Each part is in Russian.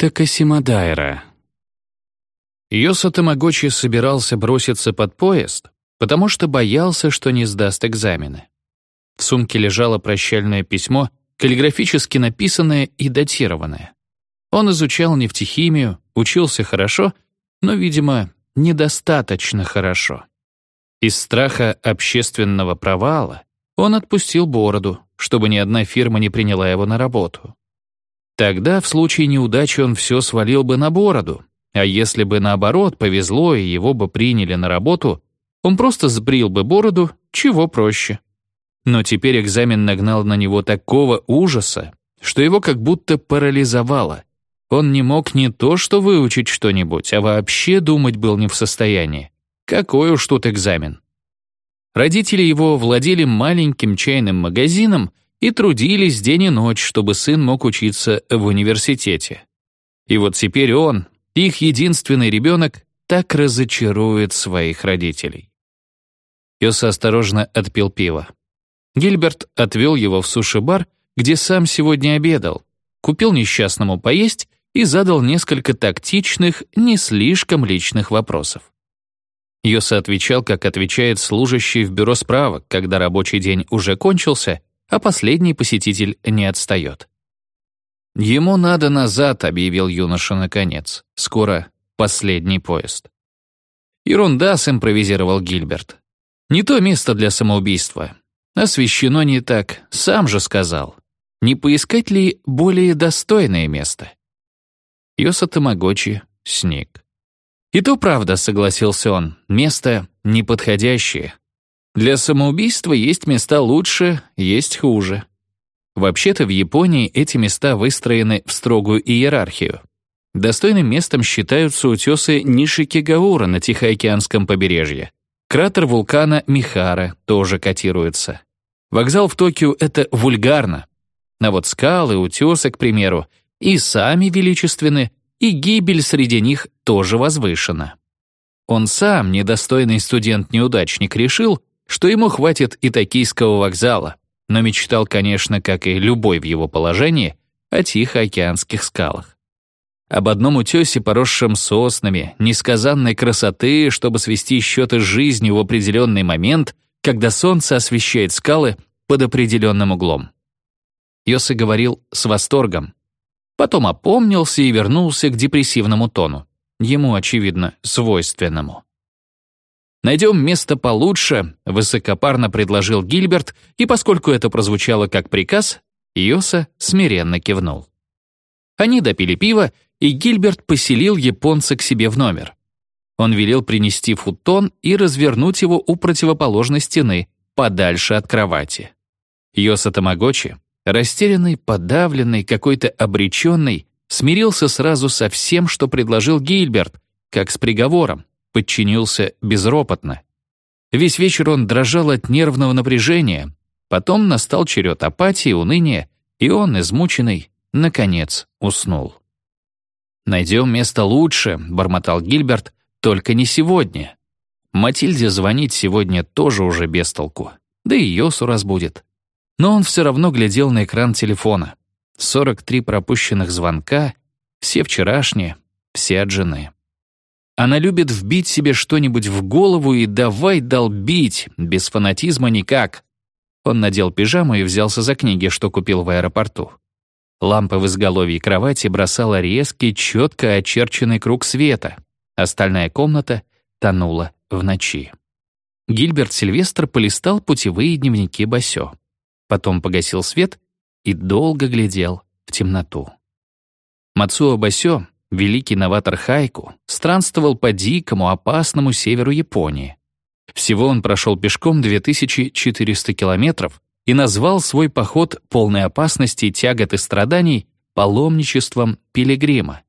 Такасимадайра. Йоса Тамагочи собирался броситься под поезд, потому что боялся, что не сдаст экзамены. В сумке лежало прощальное письмо, каллиграфически написанное и датированное. Он изучал нефтехимию, учился хорошо, но, видимо, недостаточно хорошо. Из страха общественного провала он отпустил бороду, чтобы ни одна фирма не приняла его на работу. Тогда в случае неудачи он все свалил бы на бороду, а если бы наоборот повезло и его бы приняли на работу, он просто сбрил бы бороду, чего проще. Но теперь экзамен нагнал на него такого ужаса, что его как будто парализовало. Он не мог не то что выучить что-нибудь, а вообще думать был не в состоянии. Какой уж тут экзамен. Родители его владели маленьким чайным магазином и трудились день и ночь, чтобы сын мог учиться в университете. И вот теперь он, их единственный ребенок, так разочарует своих родителей. Йоса осторожно отпил пиво. Гильберт отвел его в суши-бар, где сам сегодня обедал, купил несчастному поесть и задал несколько тактичных, не слишком личных вопросов. Йоса отвечал, как отвечает служащий в бюро справок, когда рабочий день уже кончился, а последний посетитель не отстает. «Ему надо назад», — объявил юноша наконец. «Скоро последний поезд». «Ерунда», — симпровизировал Гильберт. «Не то место для самоубийства. Освещено не так, сам же сказал. Не поискать ли более достойное место?» Йоса Тамагочи сник. «И то правда», — согласился он, — «место неподходящее. Для самоубийства есть места лучше, есть хуже. Вообще-то в Японии эти места выстроены в строгую иерархию. Достойным местом считаются утесы Нишикигаура на Тихоокеанском побережье. Кратер вулкана Михара тоже котируется. Вокзал в Токио — это вульгарно. А вот скалы, утесы, к примеру, и сами величественны, и гибель среди них тоже возвышена. Он сам, недостойный студент-неудачник, решил, что ему хватит и токийского вокзала, но мечтал, конечно, как и любой в его положении, о тихоокеанских скалах. Об одном утесе, поросшем соснами, несказанной красоты, чтобы свести счеты с жизнью в определенный момент, когда солнце освещает скалы под определенным углом. Йоса говорил с восторгом, Потом опомнился и вернулся к депрессивному тону. Ему, очевидно, свойственному. «Найдем место получше», — высокопарно предложил Гильберт, и поскольку это прозвучало как приказ, Йоса смиренно кивнул. Они допили пиво, и Гильберт поселил японца к себе в номер. Он велел принести футон и развернуть его у противоположной стены, подальше от кровати. Йоса Тамагочи Растерянный, подавленный, какой-то обреченный, смирился сразу со всем, что предложил Гильберт, как с приговором, подчинился безропотно. Весь вечер он дрожал от нервного напряжения, потом настал черед апатии, уныния, и он, измученный, наконец уснул. «Найдем место лучше», — бормотал Гильберт, — «только не сегодня». Матильде звонить сегодня тоже уже без толку, да и Йосу разбудит. Но он все равно глядел на экран телефона. 43 пропущенных звонка, все вчерашние, все от жены. Она любит вбить себе что-нибудь в голову и давай долбить, без фанатизма никак. Он надел пижаму и взялся за книги, что купил в аэропорту. Лампа в изголовье кровати бросала резкий, четко очерченный круг света. Остальная комната тонула в ночи. Гильберт Сильвестр полистал путевые дневники Басё потом погасил свет и долго глядел в темноту. Мацуо Басё, великий новатор хайку, странствовал по дикому, опасному северу Японии. Всего он прошел пешком 2400 километров и назвал свой поход полной опасности, тягот и страданий паломничеством пилигрима.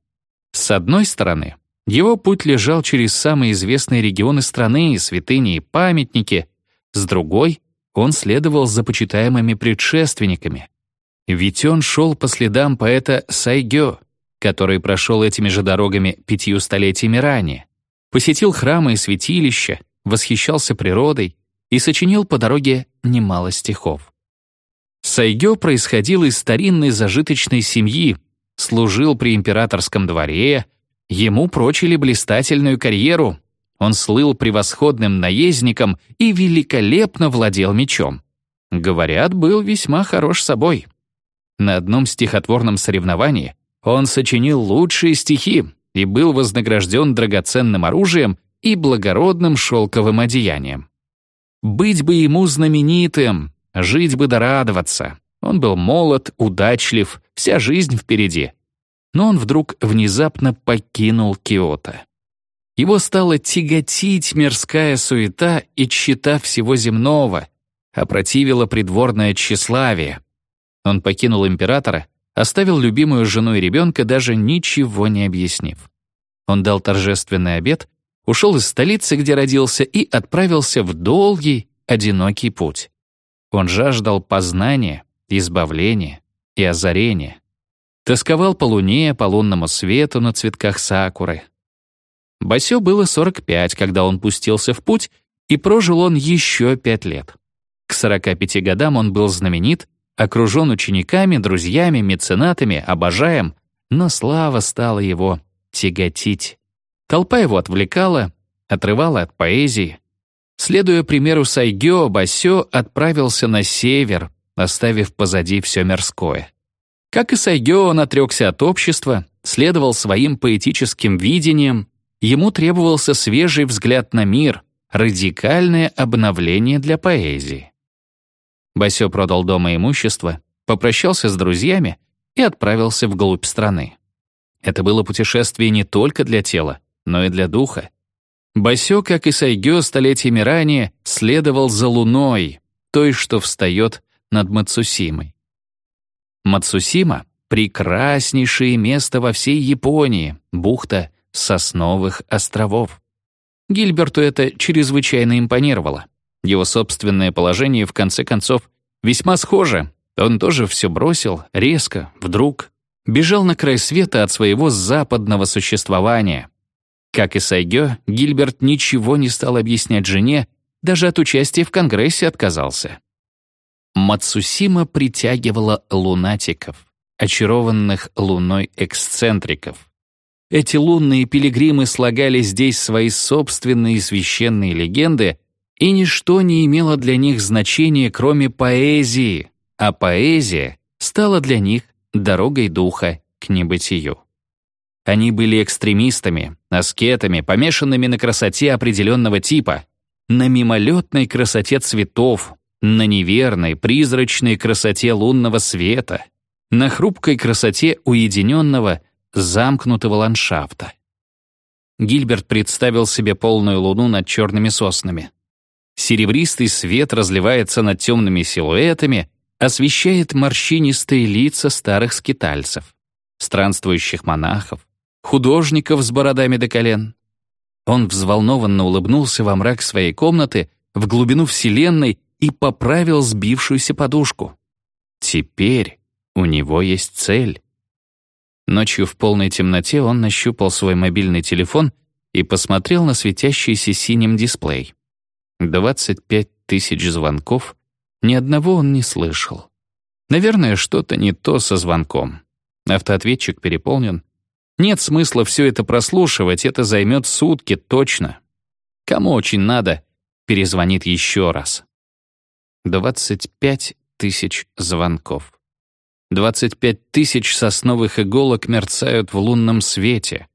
С одной стороны, его путь лежал через самые известные регионы страны, святыни и памятники, с другой он следовал за почитаемыми предшественниками. Ведь он шел по следам поэта Сайгё, который прошел этими же дорогами пятью столетиями ранее, посетил храмы и святилища, восхищался природой и сочинил по дороге немало стихов. Сайгё происходил из старинной зажиточной семьи, служил при императорском дворе, ему прочили блистательную карьеру, он слыл превосходным наездником и великолепно владел мечом. Говорят, был весьма хорош собой. На одном стихотворном соревновании он сочинил лучшие стихи и был вознагражден драгоценным оружием и благородным шелковым одеянием. Быть бы ему знаменитым, жить бы да радоваться. Он был молод, удачлив, вся жизнь впереди. Но он вдруг внезапно покинул Киото. Его стала тяготить мирская суета и тщета всего земного, опротивило придворное тщеславие. Он покинул императора, оставил любимую жену и ребенка, даже ничего не объяснив. Он дал торжественный обед, ушел из столицы, где родился, и отправился в долгий, одинокий путь. Он жаждал познания, избавления и озарения. Тосковал по луне, по лунному свету на цветках сакуры. Басё было 45, когда он пустился в путь, и прожил он еще пять лет. К 45 годам он был знаменит, окружен учениками, друзьями, меценатами, обожаем, но слава стала его тяготить. Толпа его отвлекала, отрывала от поэзии. Следуя примеру Сайгё, Басё отправился на север, оставив позади все мирское. Как и Сайгё, он отрекся от общества, следовал своим поэтическим видениям, ему требовался свежий взгляд на мир, радикальное обновление для поэзии. Басё продал дома имущество, попрощался с друзьями и отправился вглубь страны. Это было путешествие не только для тела, но и для духа. Басё, как и Сайгё столетиями ранее, следовал за луной, той, что встает над Мацусимой. Мацусима — прекраснейшее место во всей Японии, бухта Сосновых островов. Гильберту это чрезвычайно импонировало. Его собственное положение, в конце концов, весьма схоже. Он тоже все бросил, резко, вдруг. Бежал на край света от своего западного существования. Как и Сайгё, Гильберт ничего не стал объяснять жене, даже от участия в Конгрессе отказался. Мацусима притягивала лунатиков, очарованных луной эксцентриков. Эти лунные пилигримы слагали здесь свои собственные священные легенды и ничто не имело для них значения, кроме поэзии, а поэзия стала для них дорогой духа к небытию. Они были экстремистами, аскетами, помешанными на красоте определенного типа, на мимолетной красоте цветов, на неверной, призрачной красоте лунного света, на хрупкой красоте уединенного, замкнутого ландшафта. Гильберт представил себе полную луну над черными соснами. Серебристый свет разливается над темными силуэтами, освещает морщинистые лица старых скитальцев, странствующих монахов, художников с бородами до колен. Он взволнованно улыбнулся во мрак своей комнаты, в глубину Вселенной и поправил сбившуюся подушку. Теперь у него есть цель. Ночью в полной темноте он нащупал свой мобильный телефон и посмотрел на светящийся синим дисплей. 25 тысяч звонков, ни одного он не слышал. Наверное, что-то не то со звонком. Автоответчик переполнен. Нет смысла все это прослушивать, это займет сутки точно. Кому очень надо, перезвонит еще раз. 25 тысяч звонков. 25 тысяч сосновых иголок мерцают в лунном свете.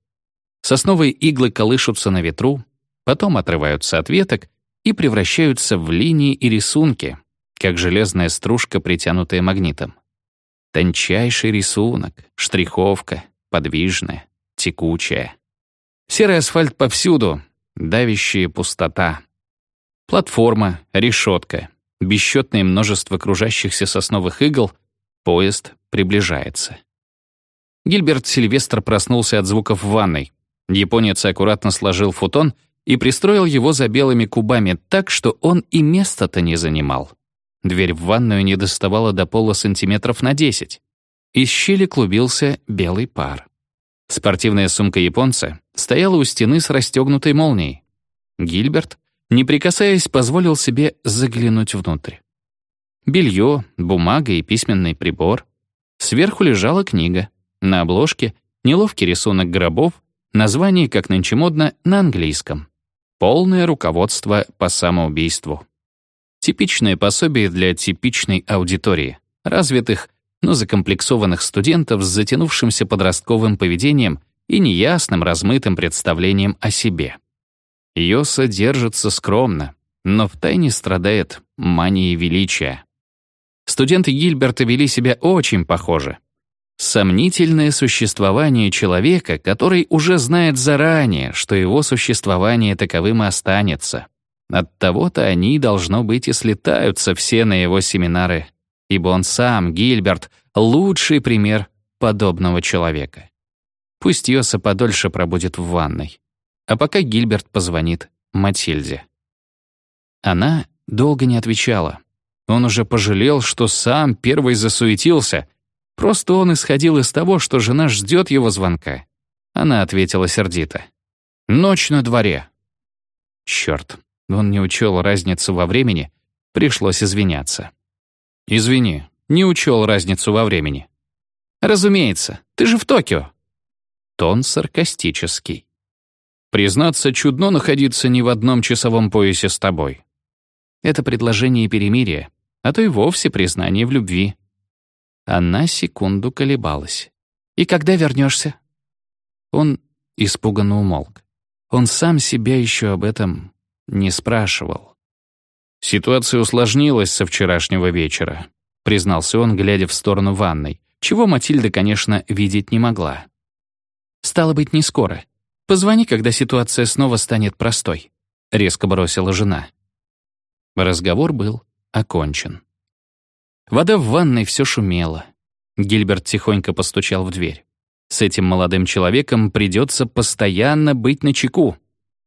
Сосновые иглы колышутся на ветру, потом отрываются от веток и превращаются в линии и рисунки, как железная стружка, притянутая магнитом. Тончайший рисунок, штриховка, подвижная, текучая. Серый асфальт повсюду, давящая пустота. Платформа, решетка, бесчетное множество кружащихся сосновых игл, поезд приближается. Гильберт Сильвестр проснулся от звуков в ванной. Японец аккуратно сложил футон — и пристроил его за белыми кубами так, что он и места-то не занимал. Дверь в ванную не доставала до пола сантиметров на 10. Из щели клубился белый пар. Спортивная сумка японца стояла у стены с расстегнутой молнией. Гильберт, не прикасаясь, позволил себе заглянуть внутрь. Белье, бумага и письменный прибор. Сверху лежала книга. На обложке неловкий рисунок гробов, название, как нынче модно, на английском. Полное руководство по самоубийству. Типичное пособие для типичной аудитории, развитых, но закомплексованных студентов с затянувшимся подростковым поведением и неясным размытым представлением о себе. Йоса держится скромно, но втайне страдает манией величия. Студенты Гильберта вели себя очень похоже. Сомнительное существование человека, который уже знает заранее, что его существование таковым останется. От того-то они, должно быть, и слетаются все на его семинары, ибо он сам, Гильберт, лучший пример подобного человека. Пусть Йоса подольше пробудет в ванной. А пока Гильберт позвонит Матильде. Она долго не отвечала. Он уже пожалел, что сам первый засуетился. Просто он исходил из того, что жена ждет его звонка. Она ответила сердито. «Ночь на дворе». Черт, он не учел разницу во времени, пришлось извиняться. «Извини, не учел разницу во времени». «Разумеется, ты же в Токио». Тон саркастический. «Признаться, чудно находиться не в одном часовом поясе с тобой». Это предложение перемирия, а то и вовсе признание в любви. Она секунду колебалась. «И когда вернешься?» Он испуганно умолк. Он сам себя еще об этом не спрашивал. «Ситуация усложнилась со вчерашнего вечера», признался он, глядя в сторону ванной, чего Матильда, конечно, видеть не могла. «Стало быть, не скоро. Позвони, когда ситуация снова станет простой», — резко бросила жена. Разговор был окончен. Вода в ванной все шумела. Гильберт тихонько постучал в дверь. С этим молодым человеком придется постоянно быть начеку.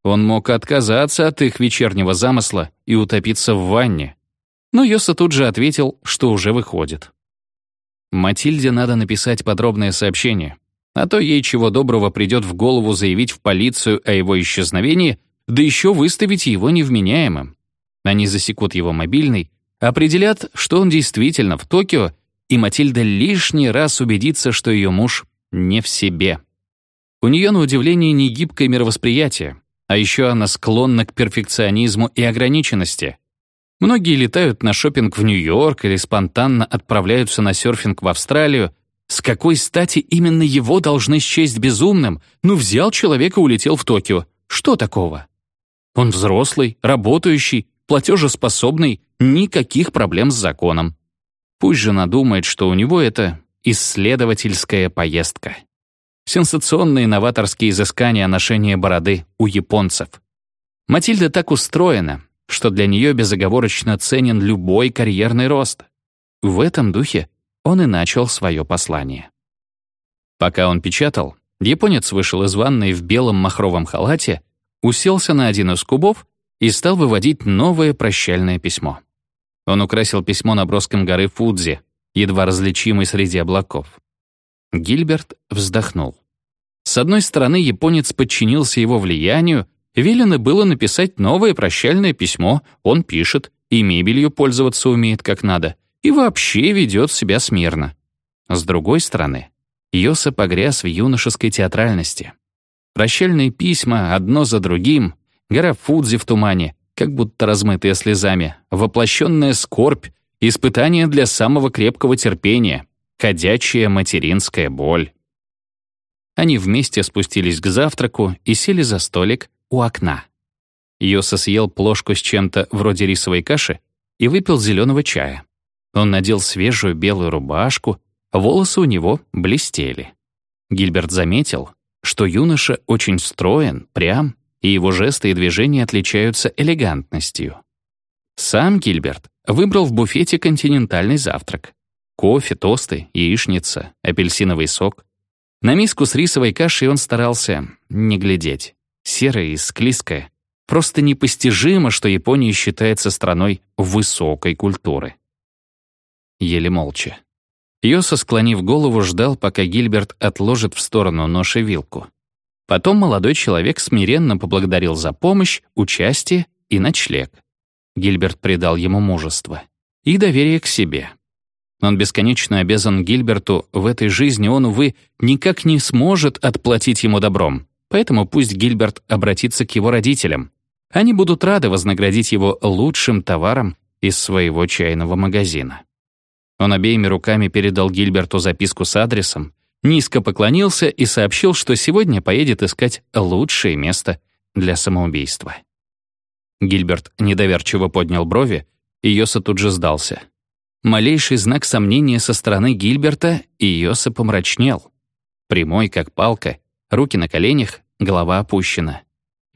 Он мог отказаться от их вечернего замысла и утопиться в ванне. Но Йоса тут же ответил, что уже выходит. Матильде надо написать подробное сообщение, а то ей чего доброго придет в голову заявить в полицию о его исчезновении, да еще выставить его невменяемым. Они засекут его мобильный, определят, что он действительно в Токио, и Матильда лишний раз убедится, что ее муж не в себе. У нее, на удивление, не гибкое мировосприятие, а еще она склонна к перфекционизму и ограниченности. Многие летают на шопинг в Нью-Йорк или спонтанно отправляются на серфинг в Австралию. С какой стати именно его должны счесть безумным? Ну, взял человека и улетел в Токио. Что такого? Он взрослый, работающий, платежеспособный, никаких проблем с законом. Пусть жена думает, что у него это исследовательская поездка. Сенсационные новаторские изыскания ношения бороды у японцев. Матильда так устроена, что для нее безоговорочно ценен любой карьерный рост. В этом духе он и начал свое послание. Пока он печатал, японец вышел из ванной в белом махровом халате, уселся на один из кубов и стал выводить новое прощальное письмо. Он украсил письмо наброском горы Фудзи, едва различимой среди облаков. Гильберт вздохнул. С одной стороны, японец подчинился его влиянию, велено было написать новое прощальное письмо, он пишет, и мебелью пользоваться умеет как надо, и вообще ведет себя смирно. С другой стороны, Йоса погряз в юношеской театральности. Прощальные письма одно за другим, Гора Фудзи в тумане, как будто размытые слезами, воплощенная скорбь, испытание для самого крепкого терпения, ходячая материнская боль. Они вместе спустились к завтраку и сели за столик у окна. Йоса съел плошку с чем-то вроде рисовой каши и выпил зеленого чая. Он надел свежую белую рубашку, волосы у него блестели. Гильберт заметил, что юноша очень строен, прям и его жесты и движения отличаются элегантностью. Сам Гильберт выбрал в буфете континентальный завтрак. Кофе, тосты, яичница, апельсиновый сок. На миску с рисовой кашей он старался не глядеть. Серая и склизкая. Просто непостижимо, что Япония считается страной высокой культуры. Еле молча. Йоса, склонив голову, ждал, пока Гильберт отложит в сторону нож и вилку. Потом молодой человек смиренно поблагодарил за помощь, участие и ночлег. Гильберт придал ему мужество и доверие к себе. Он бесконечно обязан Гильберту, в этой жизни он, увы, никак не сможет отплатить ему добром. Поэтому пусть Гильберт обратится к его родителям. Они будут рады вознаградить его лучшим товаром из своего чайного магазина. Он обеими руками передал Гильберту записку с адресом, низко поклонился и сообщил, что сегодня поедет искать лучшее место для самоубийства. Гильберт недоверчиво поднял брови, и Йоса тут же сдался. Малейший знак сомнения со стороны Гильберта, и Йоса помрачнел. Прямой, как палка, руки на коленях, голова опущена.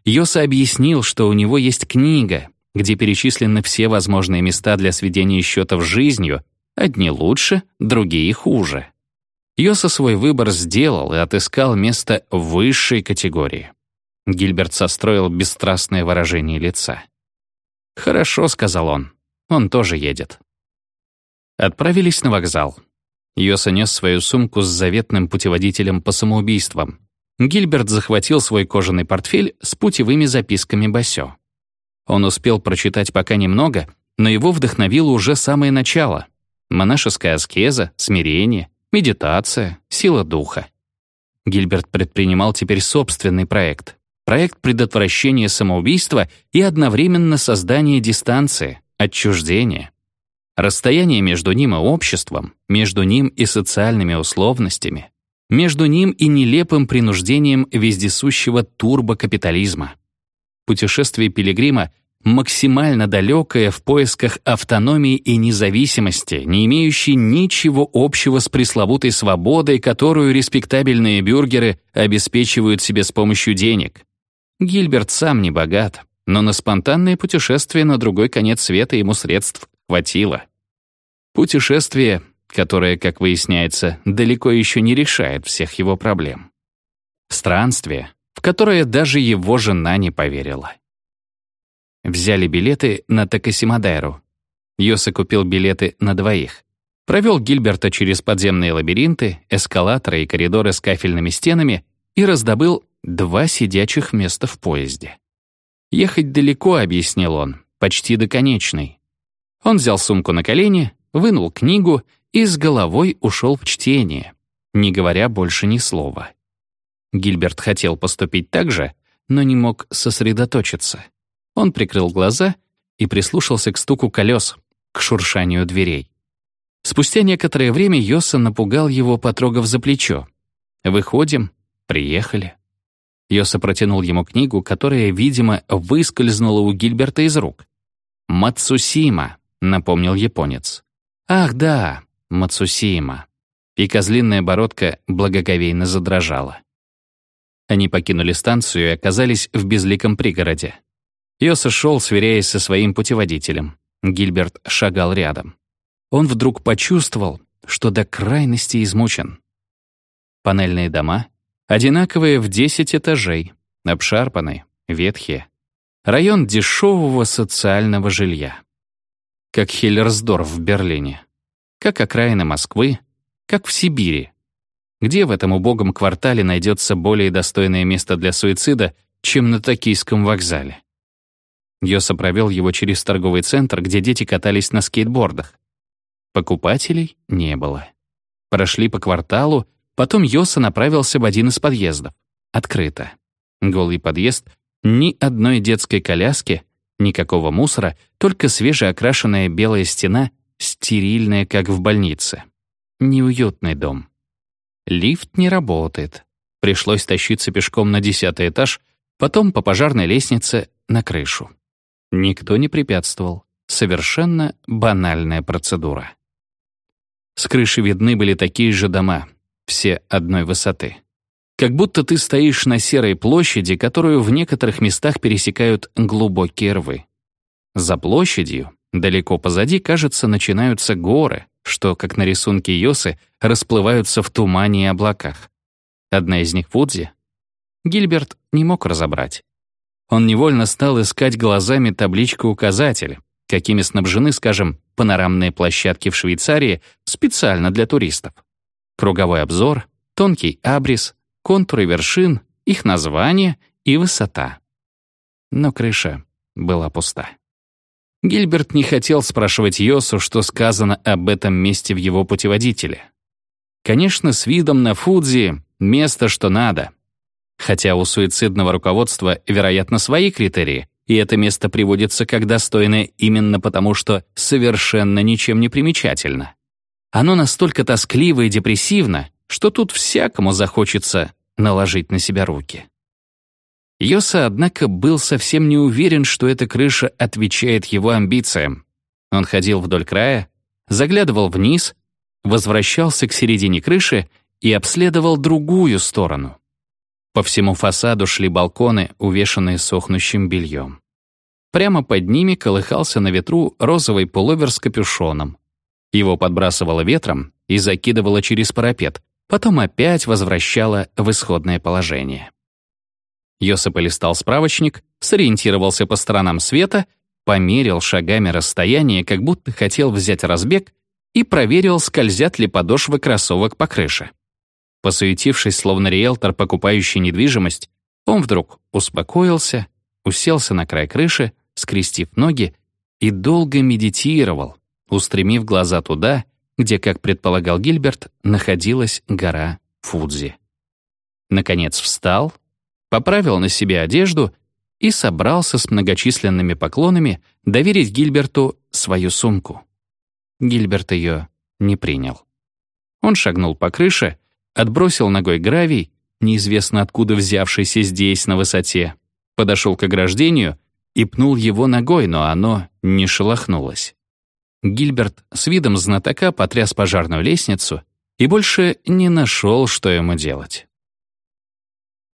Йоса объяснил, что у него есть книга, где перечислены все возможные места для сведения счетов с жизнью, одни лучше, другие хуже. Йоса свой выбор сделал и отыскал место высшей категории. Гильберт состроил бесстрастное выражение лица. «Хорошо», — сказал он, — «он тоже едет». Отправились на вокзал. Йоса нес свою сумку с заветным путеводителем по самоубийствам. Гильберт захватил свой кожаный портфель с путевыми записками Басё. Он успел прочитать пока немного, но его вдохновило уже самое начало. Монашеская аскеза, смирение, медитация, сила духа. Гильберт предпринимал теперь собственный проект. Проект предотвращения самоубийства и одновременно создания дистанции, отчуждения. Расстояние между ним и обществом, между ним и социальными условностями, между ним и нелепым принуждением вездесущего турбокапитализма. Путешествие пилигрима максимально далекое в поисках автономии и независимости, не имеющей ничего общего с пресловутой свободой, которую респектабельные бюргеры обеспечивают себе с помощью денег. Гильберт сам не богат, но на спонтанное путешествие на другой конец света ему средств хватило. Путешествие, которое, как выясняется, далеко еще не решает всех его проблем. Странствие, в которое даже его жена не поверила. Взяли билеты на Такасимадайру. Йоса купил билеты на двоих. Провел Гильберта через подземные лабиринты, эскалаторы и коридоры с кафельными стенами и раздобыл два сидячих места в поезде. «Ехать далеко», — объяснил он, — «почти до конечной». Он взял сумку на колени, вынул книгу и с головой ушел в чтение, не говоря больше ни слова. Гильберт хотел поступить так же, но не мог сосредоточиться. Он прикрыл глаза и прислушался к стуку колес, к шуршанию дверей. Спустя некоторое время Йоса напугал его, потрогав за плечо. «Выходим. Приехали». Йоса протянул ему книгу, которая, видимо, выскользнула у Гильберта из рук. «Мацусима», — напомнил японец. «Ах, да, Мацусима». И козлиная бородка благоговейно задрожала. Они покинули станцию и оказались в безликом пригороде. Йоса шел, сверяясь со своим путеводителем. Гильберт шагал рядом. Он вдруг почувствовал, что до крайности измучен. Панельные дома, одинаковые в 10 этажей, обшарпанные, ветхие. Район дешевого социального жилья. Как Хиллерсдорф в Берлине. Как окраины Москвы, как в Сибири. Где в этом убогом квартале найдется более достойное место для суицида, чем на Токийском вокзале? Йоса провел его через торговый центр, где дети катались на скейтбордах. Покупателей не было. Прошли по кварталу, потом Йоса направился в один из подъездов. Открыто. Голый подъезд, ни одной детской коляски, никакого мусора, только свежеокрашенная белая стена, стерильная, как в больнице. Неуютный дом. Лифт не работает. Пришлось тащиться пешком на десятый этаж, потом по пожарной лестнице на крышу. Никто не препятствовал. Совершенно банальная процедура. С крыши видны были такие же дома, все одной высоты. Как будто ты стоишь на серой площади, которую в некоторых местах пересекают глубокие рвы. За площадью, далеко позади, кажется, начинаются горы, что, как на рисунке Йосы, расплываются в тумане и облаках. Одна из них Фудзи. Гильберт не мог разобрать он невольно стал искать глазами табличку-указатель, какими снабжены, скажем, панорамные площадки в Швейцарии специально для туристов. Круговой обзор, тонкий абрис, контуры вершин, их название и высота. Но крыша была пуста. Гильберт не хотел спрашивать Йосу, что сказано об этом месте в его путеводителе. Конечно, с видом на Фудзи — место, что надо. Хотя у суицидного руководства, вероятно, свои критерии, и это место приводится как достойное именно потому, что совершенно ничем не примечательно. Оно настолько тоскливо и депрессивно, что тут всякому захочется наложить на себя руки. Йоса, однако, был совсем не уверен, что эта крыша отвечает его амбициям. Он ходил вдоль края, заглядывал вниз, возвращался к середине крыши и обследовал другую сторону. По всему фасаду шли балконы, увешанные сохнущим бельем. Прямо под ними колыхался на ветру розовый пуловер с капюшоном. Его подбрасывало ветром и закидывало через парапет, потом опять возвращало в исходное положение. Йосип листал справочник, сориентировался по сторонам света, померил шагами расстояние, как будто хотел взять разбег, и проверил, скользят ли подошвы кроссовок по крыше. Посуетившись, словно риэлтор, покупающий недвижимость, он вдруг успокоился, уселся на край крыши, скрестив ноги, и долго медитировал, устремив глаза туда, где, как предполагал Гильберт, находилась гора Фудзи. Наконец встал, поправил на себе одежду и собрался с многочисленными поклонами доверить Гильберту свою сумку. Гильберт ее не принял. Он шагнул по крыше, отбросил ногой гравий, неизвестно откуда взявшийся здесь на высоте, подошел к ограждению и пнул его ногой, но оно не шелохнулось. Гильберт с видом знатока потряс пожарную лестницу и больше не нашел, что ему делать.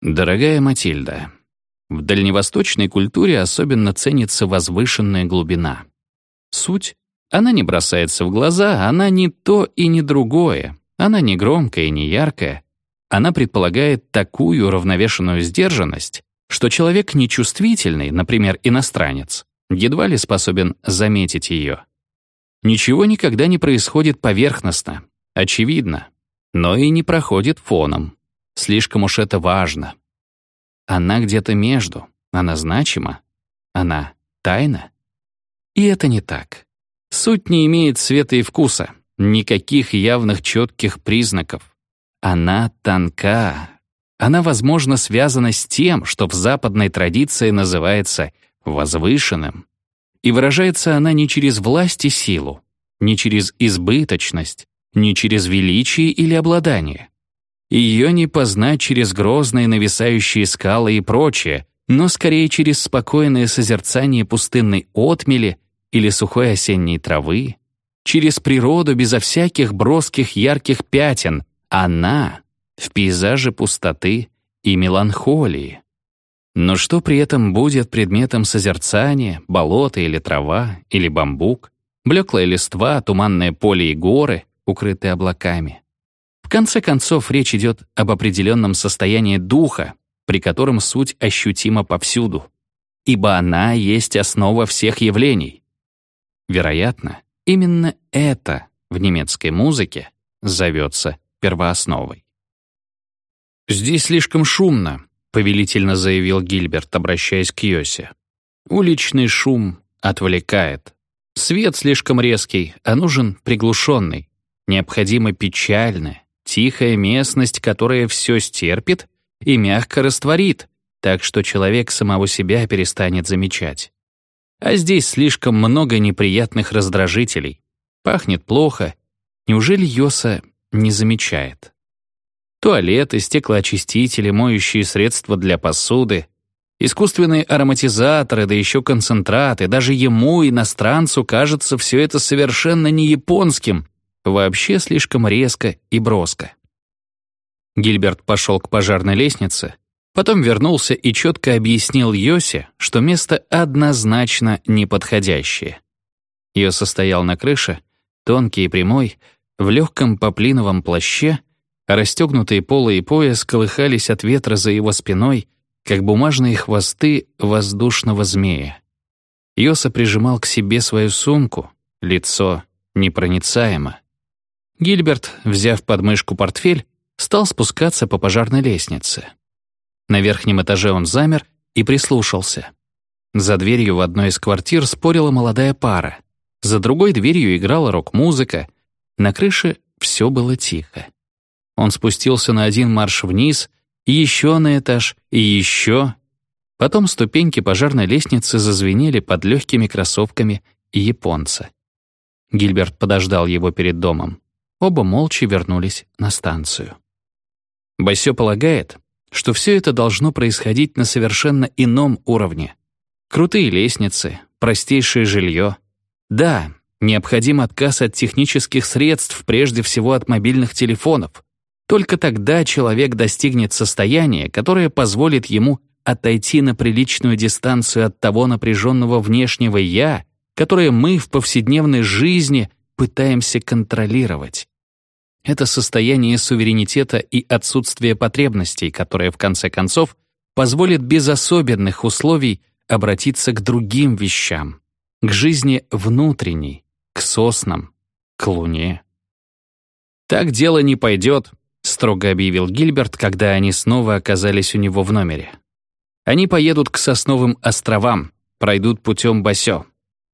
Дорогая Матильда, в дальневосточной культуре особенно ценится возвышенная глубина. Суть — она не бросается в глаза, она не то и не другое, она не громкая и не яркая. Она предполагает такую уравновешенную сдержанность, что человек нечувствительный, например, иностранец, едва ли способен заметить ее. Ничего никогда не происходит поверхностно, очевидно, но и не проходит фоном. Слишком уж это важно. Она где-то между, она значима, она тайна. И это не так. Суть не имеет цвета и вкуса. Никаких явных четких признаков. Она тонка. Она, возможно, связана с тем, что в западной традиции называется возвышенным. И выражается она не через власть и силу, не через избыточность, не через величие или обладание. Ее не познать через грозные нависающие скалы и прочее, но скорее через спокойное созерцание пустынной отмели или сухой осенней травы, через природу безо всяких броских ярких пятен, она в пейзаже пустоты и меланхолии. Но что при этом будет предметом созерцания, болото или трава, или бамбук, блеклая листва, туманное поле и горы, укрытые облаками? В конце концов, речь идет об определенном состоянии духа, при котором суть ощутима повсюду, ибо она есть основа всех явлений. Вероятно, Именно это в немецкой музыке зовется первоосновой. «Здесь слишком шумно», — повелительно заявил Гильберт, обращаясь к Йосе. «Уличный шум отвлекает. Свет слишком резкий, а нужен приглушенный. Необходима печальная, тихая местность, которая все стерпит и мягко растворит, так что человек самого себя перестанет замечать. А здесь слишком много неприятных раздражителей. Пахнет плохо. Неужели Йоса не замечает? Туалеты, стеклоочистители, моющие средства для посуды, искусственные ароматизаторы, да еще концентраты. Даже ему, иностранцу, кажется все это совершенно не японским, вообще слишком резко и броско. Гильберт пошел к пожарной лестнице, Потом вернулся и четко объяснил Йосе, что место однозначно неподходящее. Йоса стоял на крыше, тонкий и прямой, в легком поплиновом плаще, а расстегнутые полы и пояс колыхались от ветра за его спиной, как бумажные хвосты воздушного змея. Йоса прижимал к себе свою сумку, лицо непроницаемо. Гильберт, взяв под мышку портфель, стал спускаться по пожарной лестнице. На верхнем этаже он замер и прислушался. За дверью в одной из квартир спорила молодая пара. За другой дверью играла рок-музыка. На крыше все было тихо. Он спустился на один марш вниз, и еще на этаж, и еще. Потом ступеньки пожарной лестницы зазвенели под легкими кроссовками японца. Гильберт подождал его перед домом. Оба молча вернулись на станцию. Басё полагает, что все это должно происходить на совершенно ином уровне. Крутые лестницы, простейшее жилье. Да, необходим отказ от технических средств, прежде всего от мобильных телефонов. Только тогда человек достигнет состояния, которое позволит ему отойти на приличную дистанцию от того напряженного внешнего «я», которое мы в повседневной жизни пытаемся контролировать. Это состояние суверенитета и отсутствия потребностей, которое, в конце концов, позволит без особенных условий обратиться к другим вещам, к жизни внутренней, к соснам, к луне. «Так дело не пойдет», — строго объявил Гильберт, когда они снова оказались у него в номере. «Они поедут к Сосновым островам, пройдут путем Басё.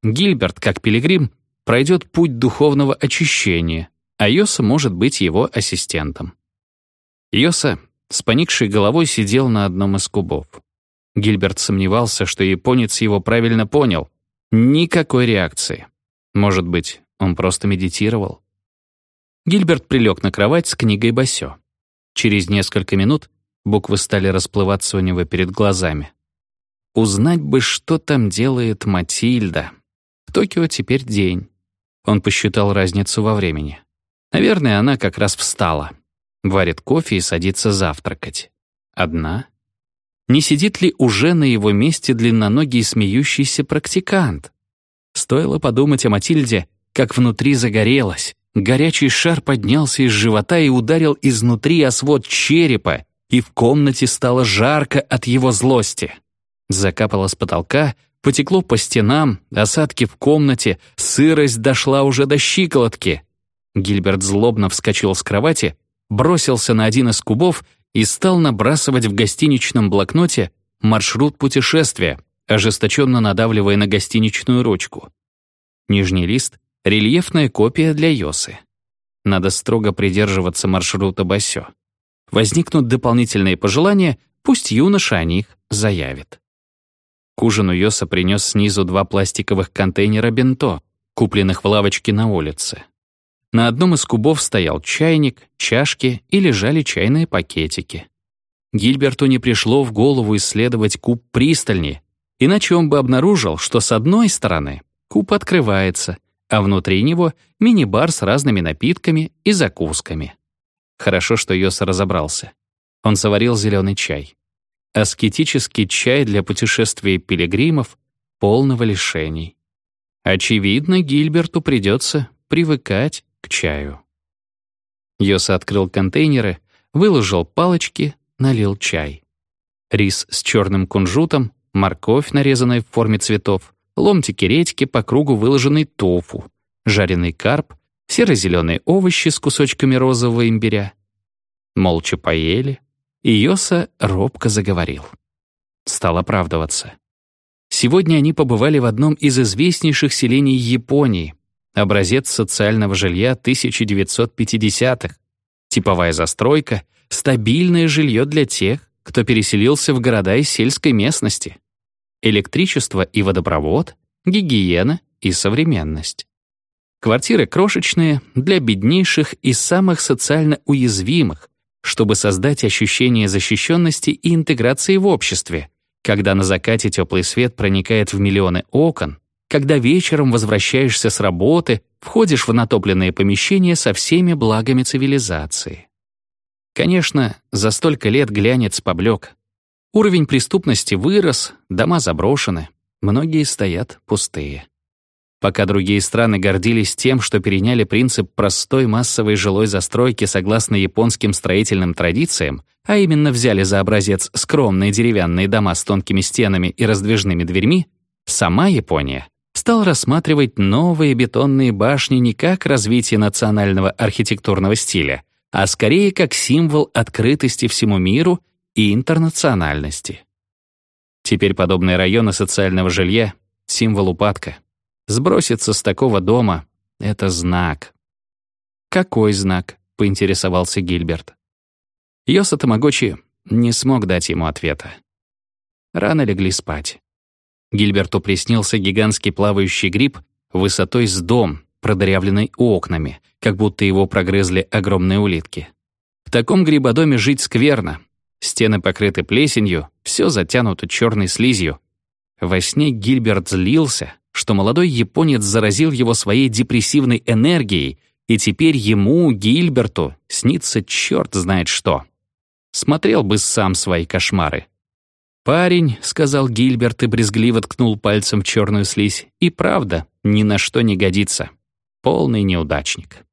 Гильберт, как пилигрим, пройдет путь духовного очищения, а Йоса может быть его ассистентом». Йоса с поникшей головой сидел на одном из кубов. Гильберт сомневался, что японец его правильно понял. Никакой реакции. Может быть, он просто медитировал? Гильберт прилег на кровать с книгой Басё. Через несколько минут буквы стали расплываться у него перед глазами. Узнать бы, что там делает Матильда. В Токио теперь день. Он посчитал разницу во времени. Наверное, она как раз встала. Варит кофе и садится завтракать. Одна не сидит ли уже на его месте длинноногий смеющийся практикант? Стоило подумать о Матильде, как внутри загорелось. Горячий шар поднялся из живота и ударил изнутри о свод черепа, и в комнате стало жарко от его злости. Закапало с потолка, потекло по стенам, осадки в комнате, сырость дошла уже до щиколотки. Гильберт злобно вскочил с кровати, бросился на один из кубов и стал набрасывать в гостиничном блокноте маршрут путешествия, ожесточенно надавливая на гостиничную ручку. Нижний лист — рельефная копия для Йосы. Надо строго придерживаться маршрута Басё. Возникнут дополнительные пожелания, пусть юноша о них заявит. К ужину Йоса принес снизу два пластиковых контейнера бенто, купленных в лавочке на улице. На одном из кубов стоял чайник, чашки и лежали чайные пакетики. Гильберту не пришло в голову исследовать куб пристальнее, иначе он бы обнаружил, что с одной стороны куб открывается, а внутри него мини-бар с разными напитками и закусками. Хорошо, что Йоса разобрался. Он заварил зеленый чай. Аскетический чай для путешествий пилигримов, полного лишений. Очевидно, Гильберту придется привыкать к чаю. Йоса открыл контейнеры, выложил палочки, налил чай. Рис с черным кунжутом, морковь, нарезанная в форме цветов, ломтики редьки по кругу выложенный тофу, жареный карп, серо-зеленые овощи с кусочками розового имбиря. Молча поели, и Йоса робко заговорил. Стал оправдываться. Сегодня они побывали в одном из известнейших селений Японии, образец социального жилья 1950-х, типовая застройка, стабильное жилье для тех, кто переселился в города из сельской местности, электричество и водопровод, гигиена и современность. Квартиры крошечные для беднейших и самых социально уязвимых, чтобы создать ощущение защищенности и интеграции в обществе, когда на закате теплый свет проникает в миллионы окон, когда вечером возвращаешься с работы, входишь в натопленное помещение со всеми благами цивилизации. Конечно, за столько лет глянец поблек. Уровень преступности вырос, дома заброшены, многие стоят пустые. Пока другие страны гордились тем, что переняли принцип простой массовой жилой застройки согласно японским строительным традициям, а именно взяли за образец скромные деревянные дома с тонкими стенами и раздвижными дверьми, сама Япония стал рассматривать новые бетонные башни не как развитие национального архитектурного стиля, а скорее как символ открытости всему миру и интернациональности. Теперь подобные районы социального жилья — символ упадка. Сброситься с такого дома — это знак. «Какой знак?» — поинтересовался Гильберт. Йоса Тамагочи не смог дать ему ответа. Рано легли спать. Гильберту приснился гигантский плавающий гриб высотой с дом, продырявленный окнами, как будто его прогрызли огромные улитки. В таком грибодоме жить скверно. Стены покрыты плесенью, все затянуто черной слизью. Во сне Гильберт злился, что молодой японец заразил его своей депрессивной энергией, и теперь ему, Гильберту, снится черт знает что. Смотрел бы сам свои кошмары. «Парень», — сказал Гильберт и брезгливо ткнул пальцем в черную слизь, «и правда, ни на что не годится. Полный неудачник».